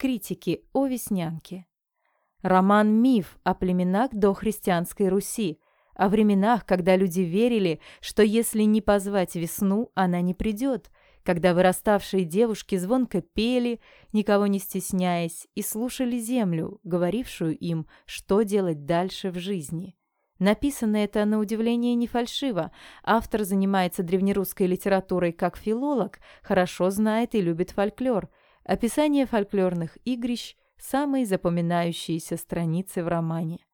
критики о Веснянке. Роман-миф о племенах дохристианской Руси, о временах, когда люди верили, что если не позвать весну, она не придет, когда выраставшие девушки звонко пели, никого не стесняясь, и слушали землю, говорившую им, что делать дальше в жизни. Написано это, на удивление, не фальшиво. Автор занимается древнерусской литературой как филолог, хорошо знает и любит фольклор – Описание фольклорных игрищ – самые запоминающиеся страницы в романе.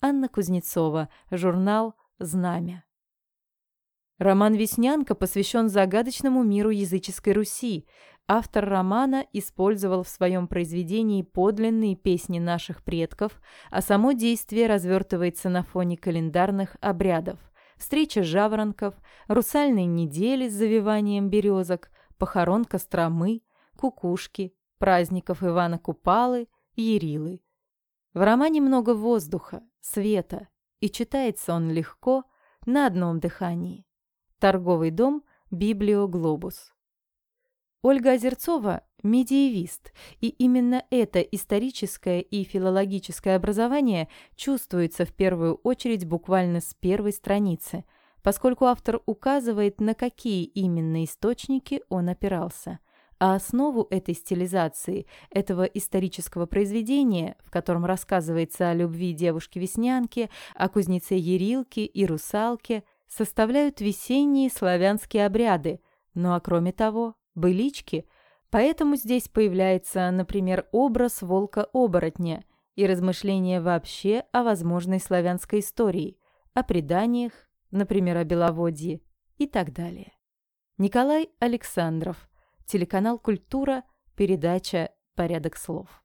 Анна Кузнецова, журнал «Знамя». Роман «Веснянка» посвящен загадочному миру языческой Руси. Автор романа использовал в своем произведении подлинные песни наших предков, а само действие развертывается на фоне календарных обрядов. Встреча жаворонков, русальной недели с завиванием березок, похорон Костромы, Кукушки, праздников Ивана Купалы, Ерилы. В романе много воздуха, света, и читается он легко, на одном дыхании. Торговый дом «Библиоглобус». Ольга Озерцова – медиевист, и именно это историческое и филологическое образование чувствуется в первую очередь буквально с первой страницы, поскольку автор указывает, на какие именно источники он опирался. А основу этой стилизации, этого исторического произведения, в котором рассказывается о любви девушки-веснянки, о кузнеце Ерилке и русалке, составляют весенние славянские обряды, ну а кроме того, былички. Поэтому здесь появляется, например, образ волка-оборотня и размышления вообще о возможной славянской истории, о преданиях, например, о Беловодье и так далее. Николай Александров – Телеканал «Культура», передача «Порядок слов».